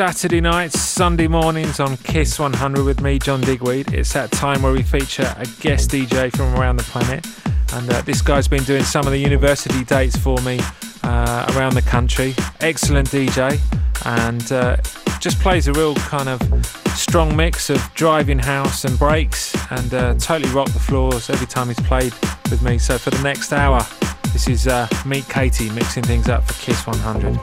Saturday nights, Sunday mornings on Kiss 100 with me, John Digweed. It's that time where we feature a guest DJ from around the planet. And uh, this guy's been doing some of the university dates for me uh, around the country. Excellent DJ and uh, just plays a real kind of strong mix of driving house and breaks and uh, totally rocked the floors every time he's played with me. So for the next hour, this is uh, Meat Katie mixing things up for Kiss 100.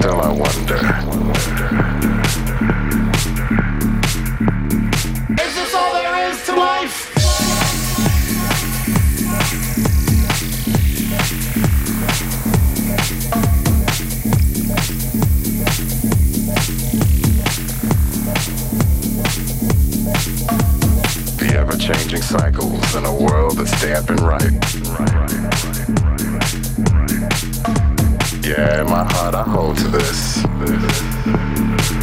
Still I wonder. Is this all there is to life? The ever-changing cycles in a world that's damp and right. Yeah, in my heart I hold to this.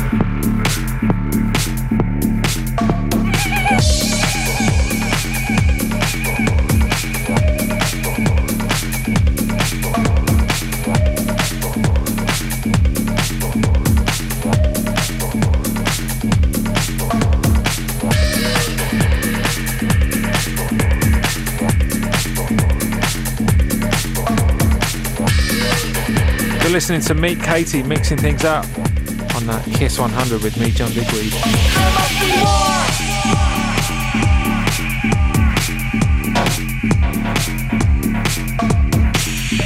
Listening to Meat Katie mixing things up on that Kiss 100 with me, John Digweed.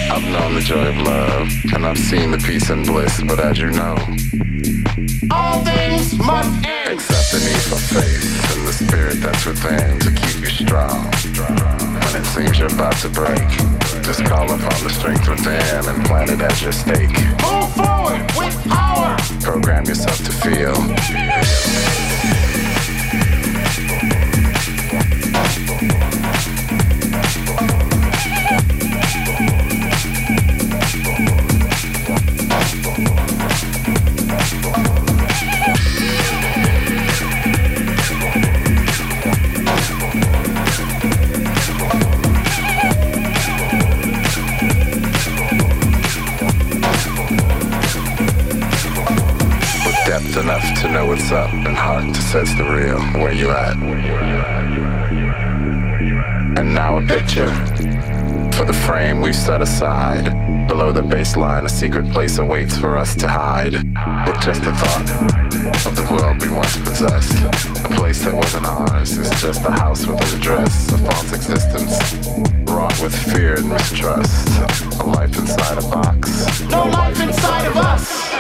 I've known the joy of love, and I've seen the peace and bliss, but as you know, all things must end. Except the need for faith and the spirit that's within to keep you strong. When it seems you're about to break. Just call upon the strength within and plant it at your stake. Move forward with power. Program yourself to feel. To know what's up and heart to sense the real, where you at. And now a picture for the frame we've set aside. Below the baseline, a secret place awaits for us to hide. With just the thought of the world we once possessed. A place that wasn't ours, it's just a house with an address. A false existence, wrought with fear and mistrust. A life inside a box. No life inside of us!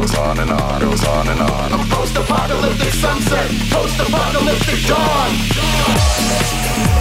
goes on and on, goes on and on. A post-apocalyptic sunset, post-apocalyptic dawn. dawn.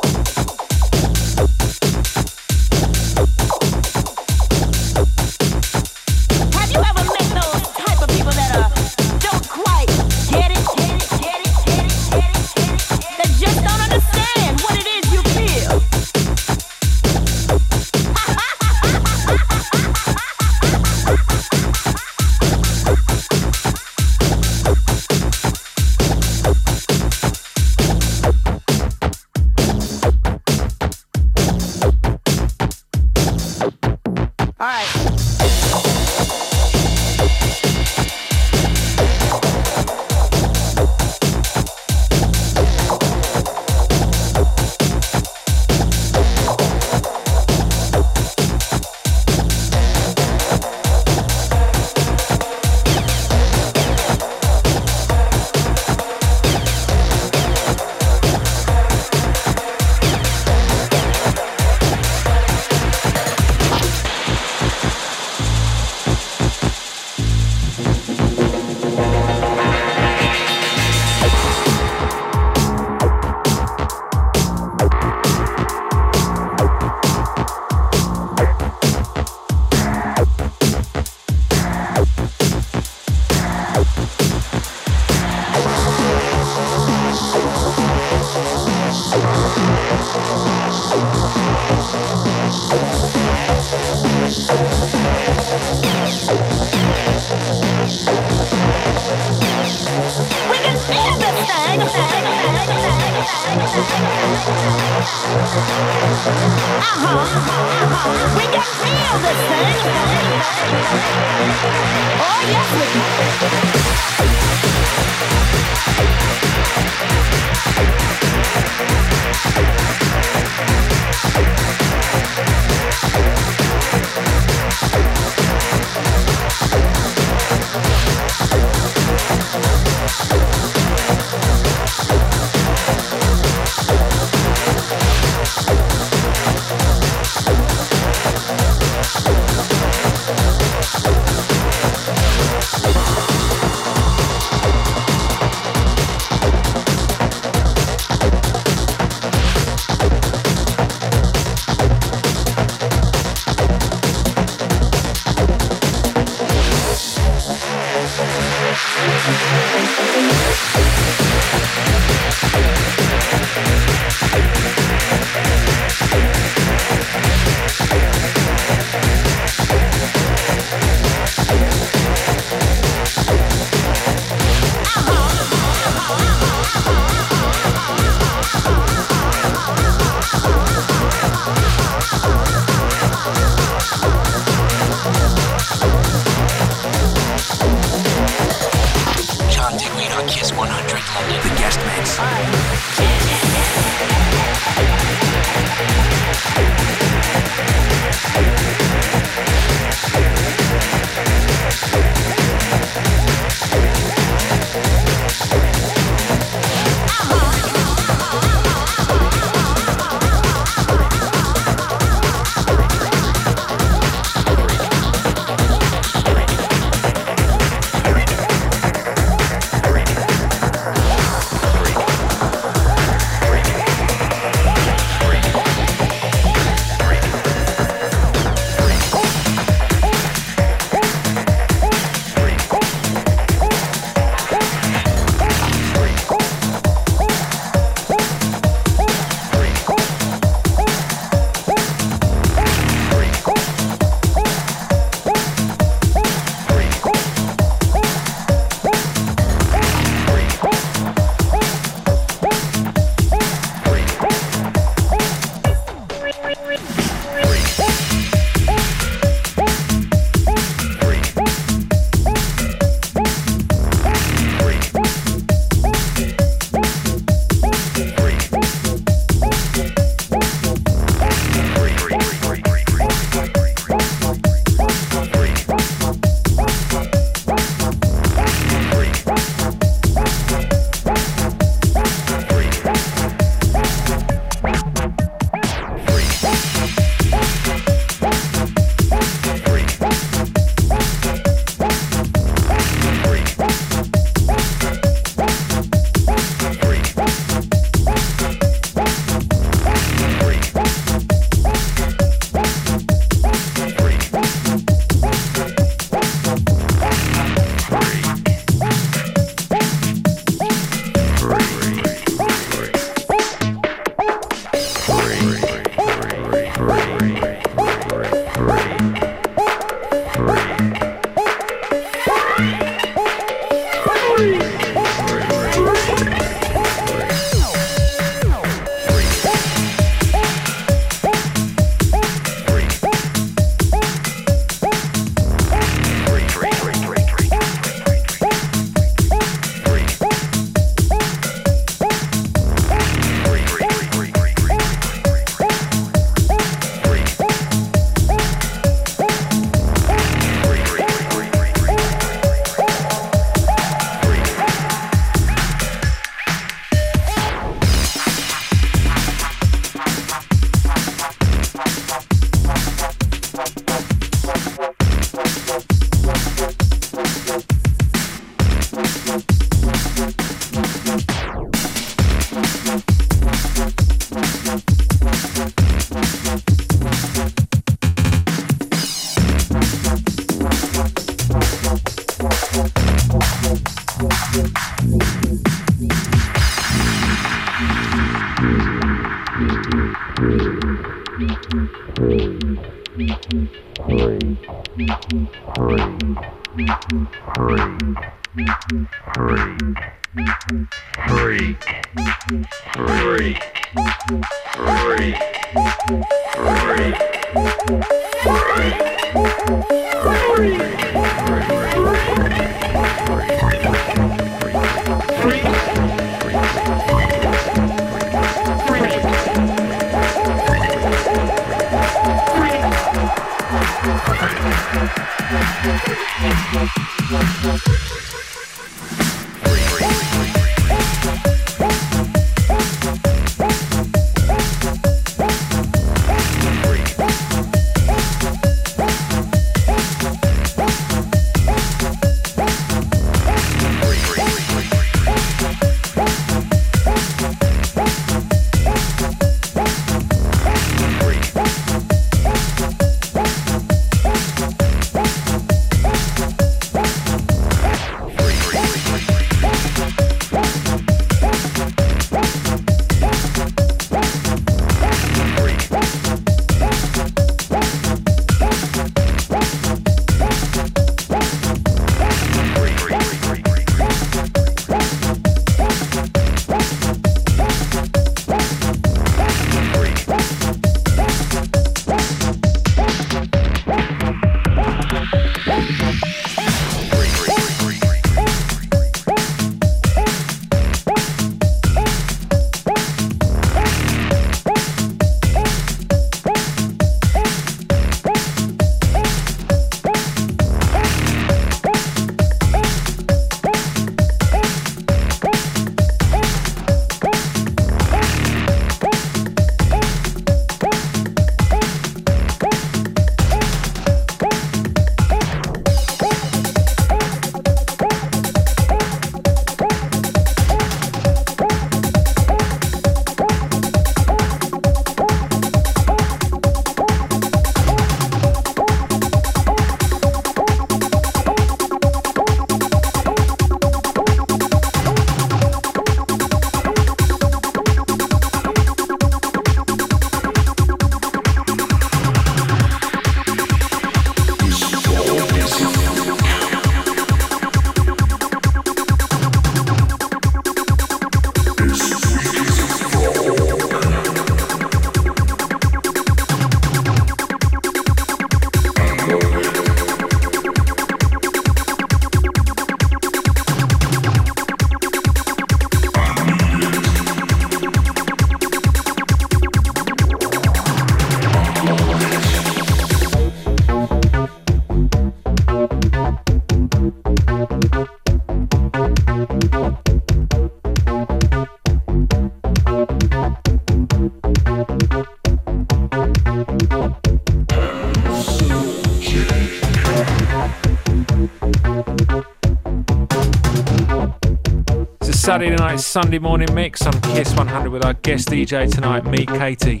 Saturday night, Sunday morning mix on Kiss 100 with our guest DJ tonight, Meat Katie.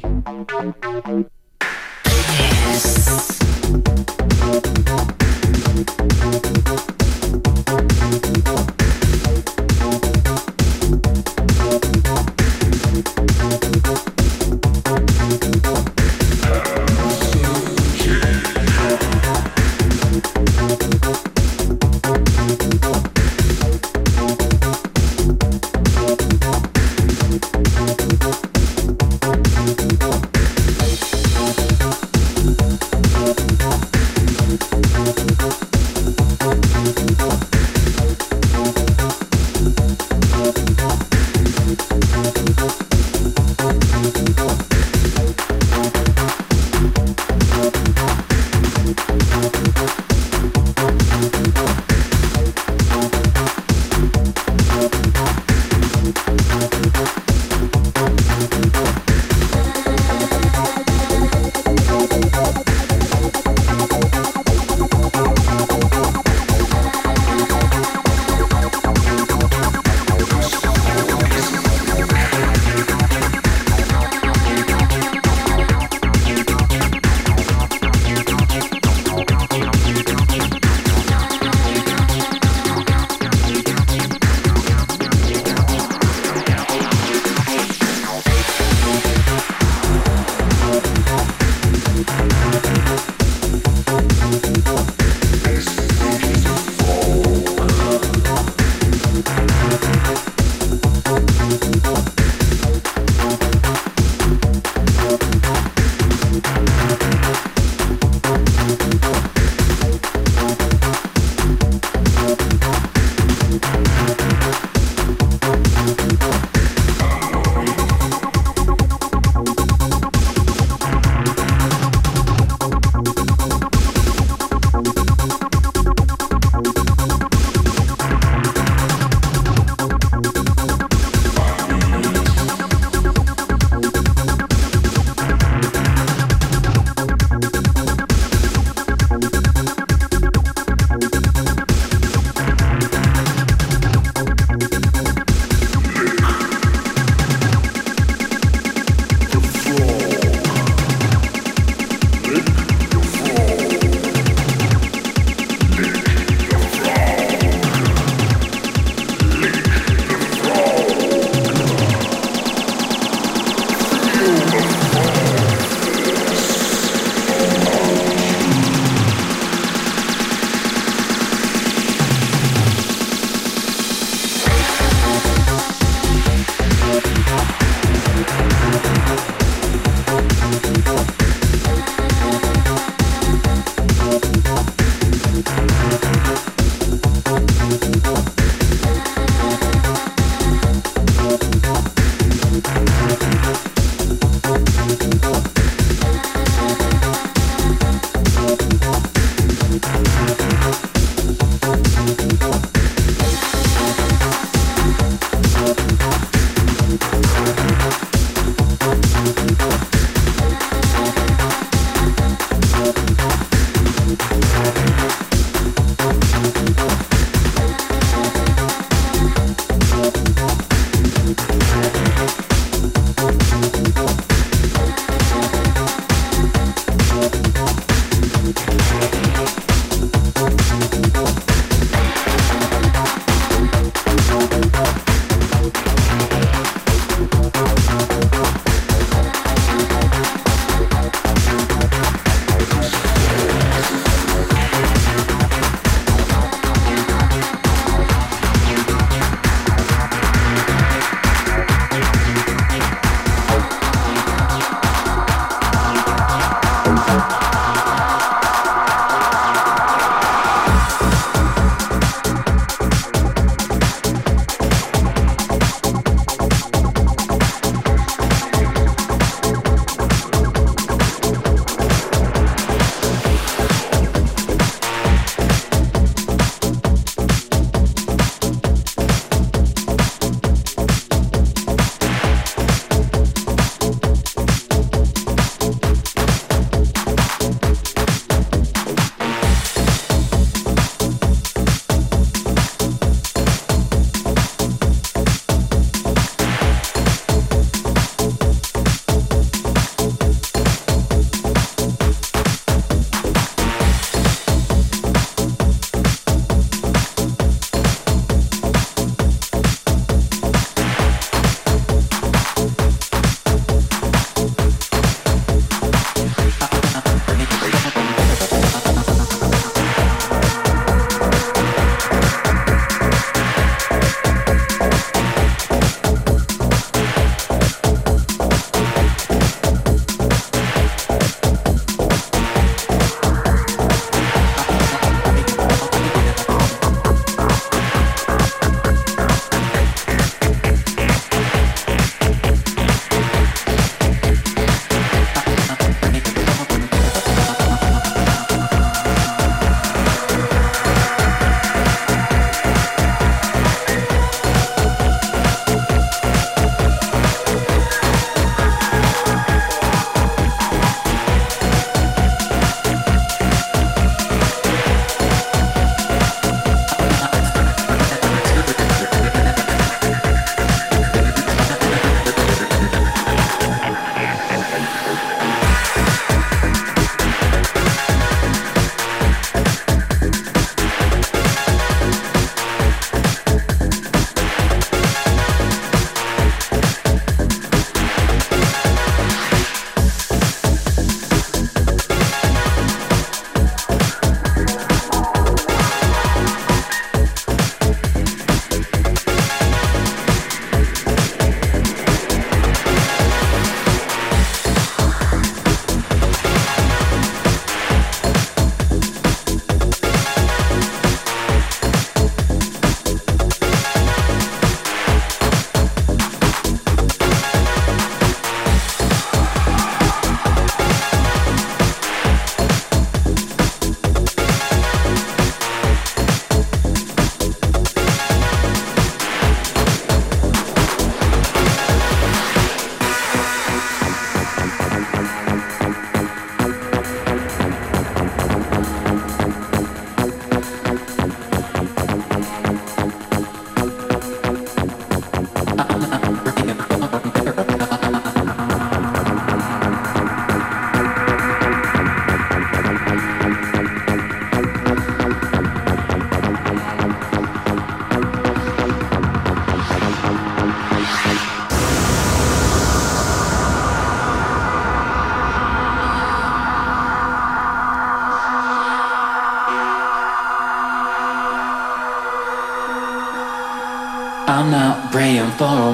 Yes.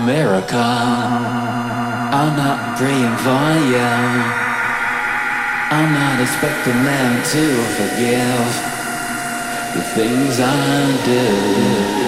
For a miracle. I'm not praying for you. I'm not expecting them to forgive the things I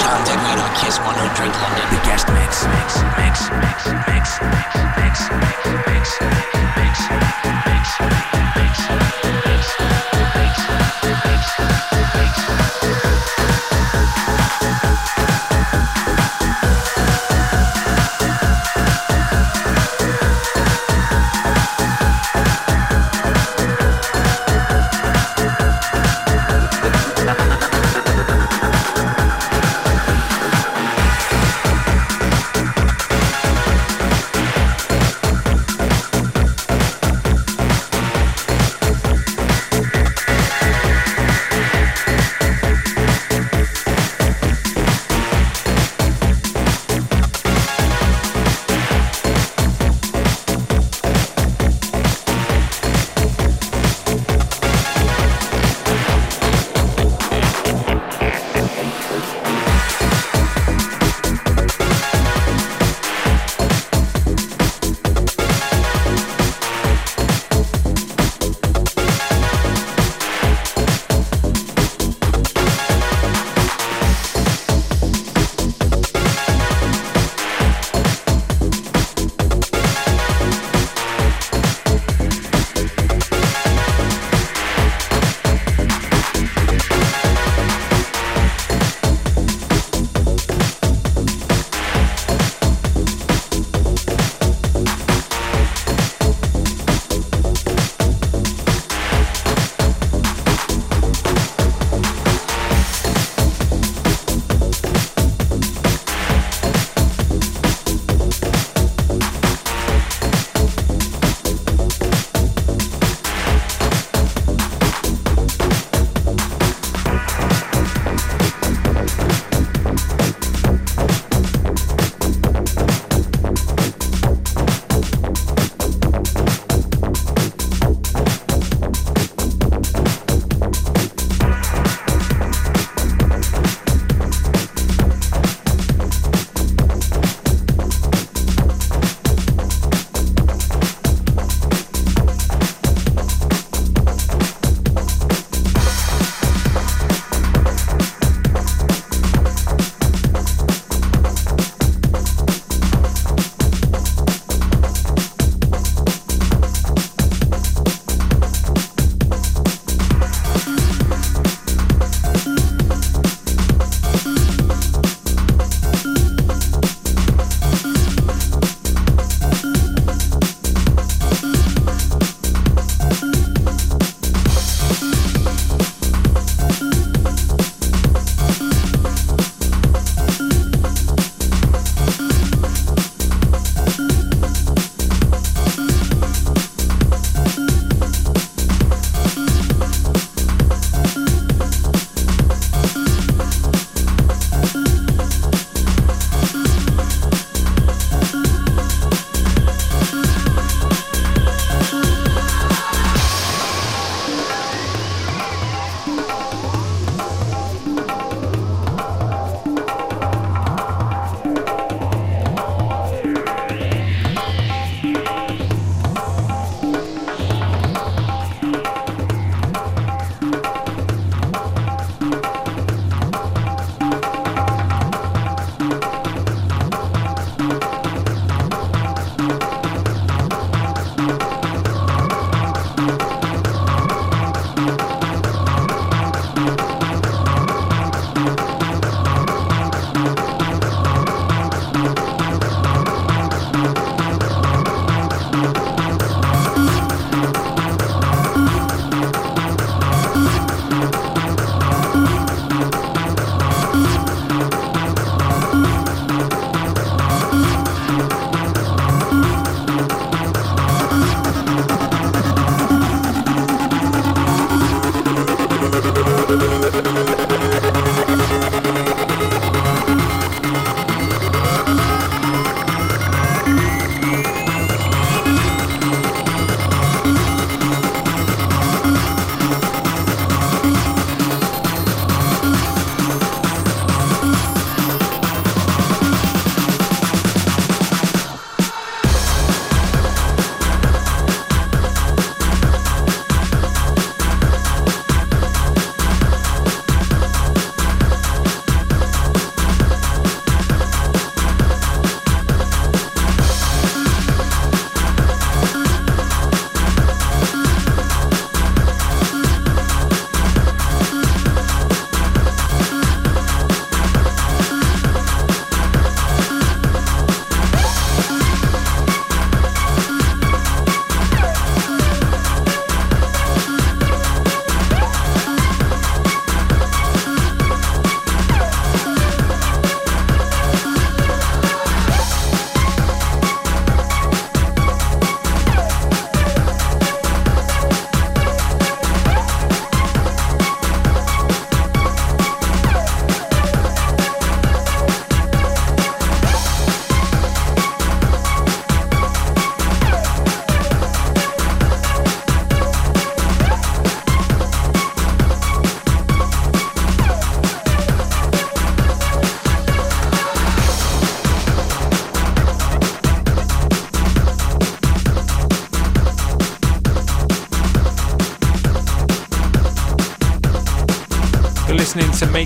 John on Kiss 100 London. The guest mix, mix, mix, mix, mix, mix, mix, mix, mix, mix, mix. listening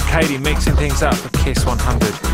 Katie mixing things up for Kiss 100.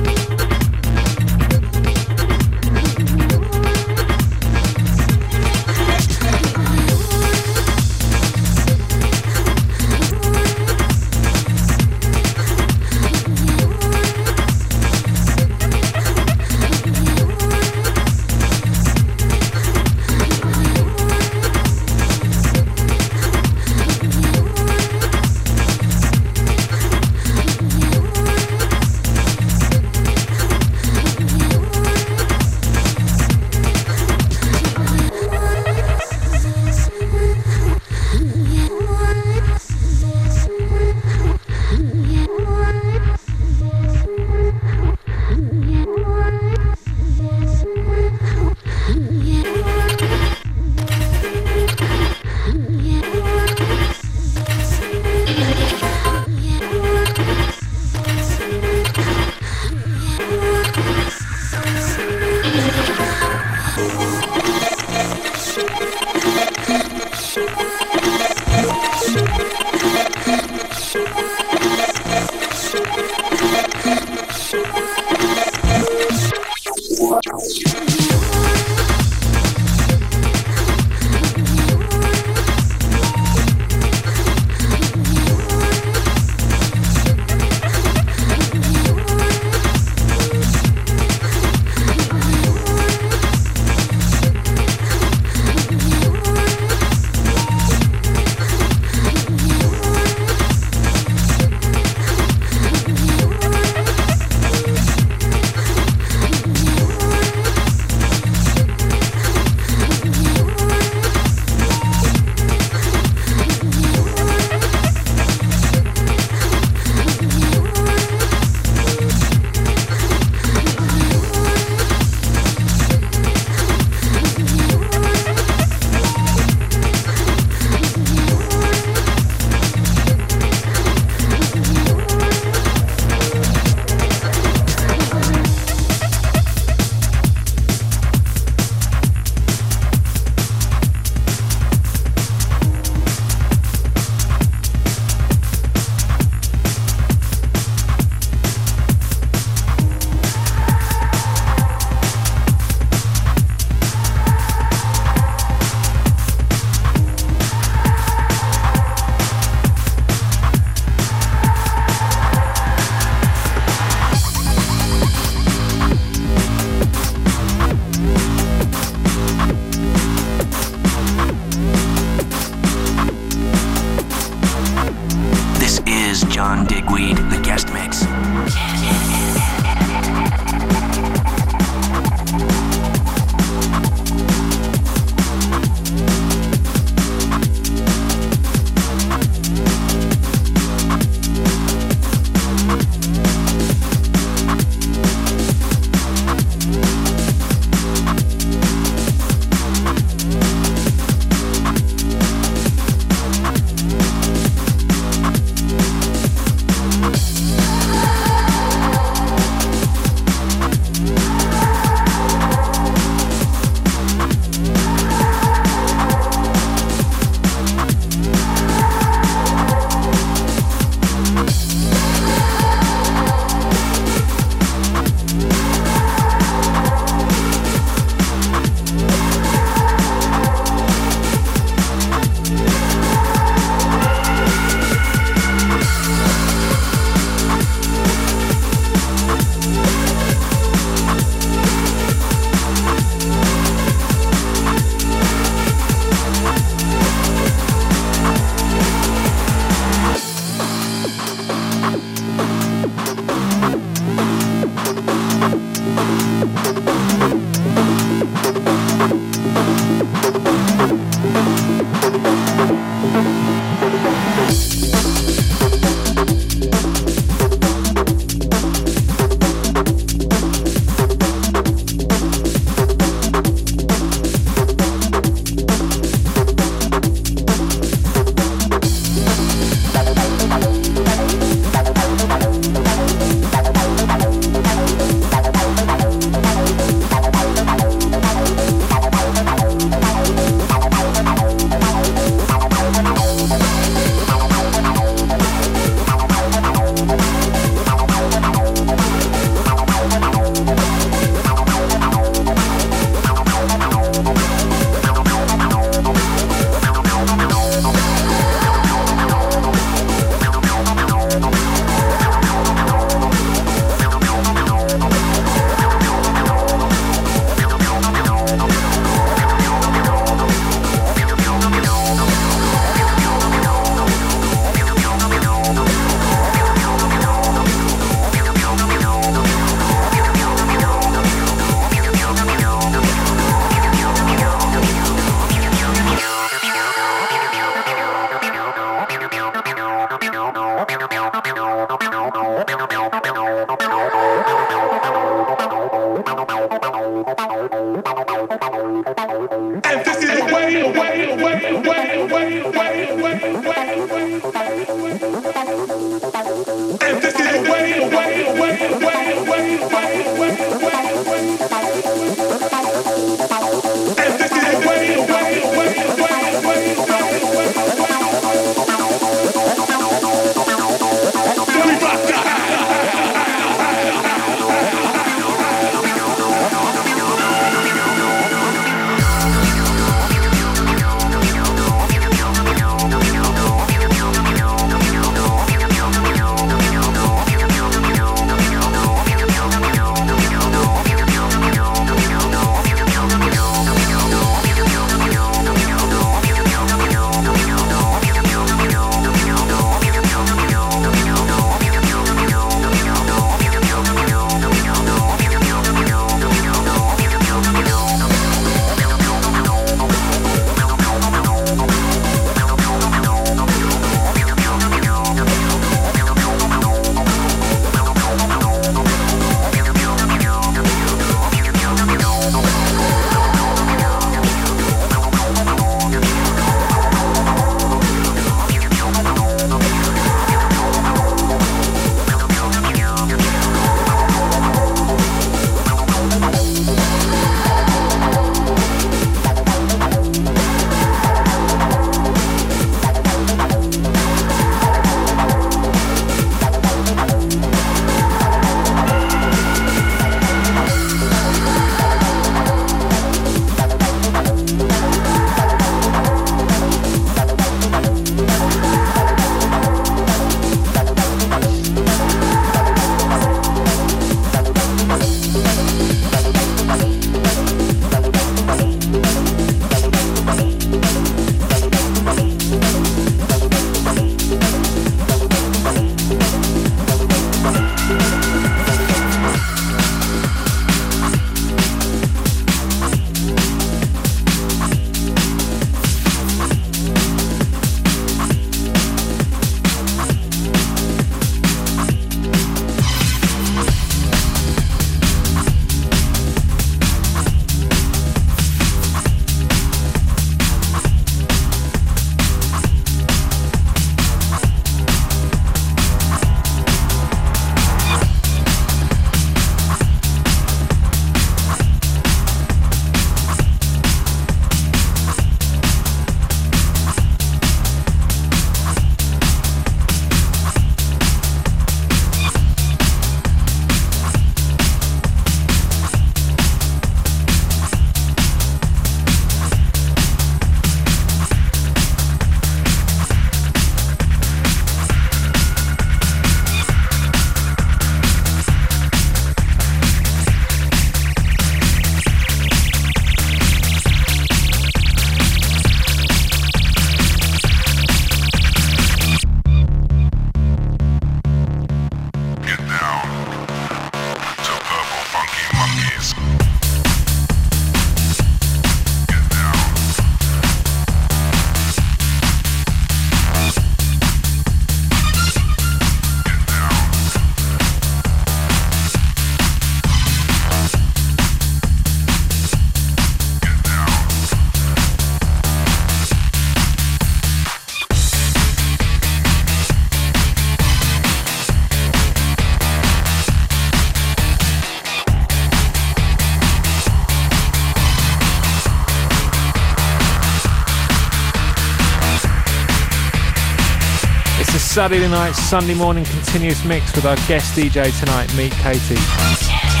Saturday night, Sunday morning continuous mix with our guest DJ tonight, Meat Katie.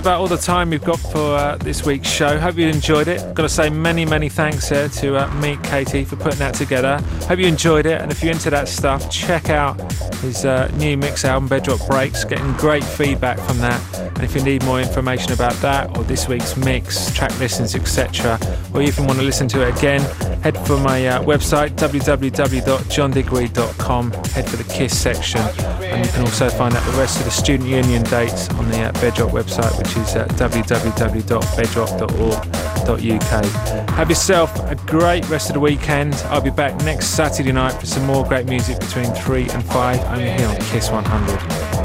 About all the time we've got for uh, this week's show. Hope you enjoyed it. Got to say many, many thanks there to uh, Meat Katie for putting that together. Hope you enjoyed it. And if you're into that stuff, check out his uh, new mix album, Bedrock Breaks. Getting great feedback from that. And if you need more information about that or this week's mix, track listings, etc., or even want to listen to it again, head for my uh, website www.johndigweed.com. Head for the Kiss section and you can also find out the rest of the Student Union dates on the uh, Bedrock website, which is uh, www.bedrock.org.uk. Have yourself a great rest of the weekend. I'll be back next Saturday night for some more great music between 3 and 5 only here on Kiss 100.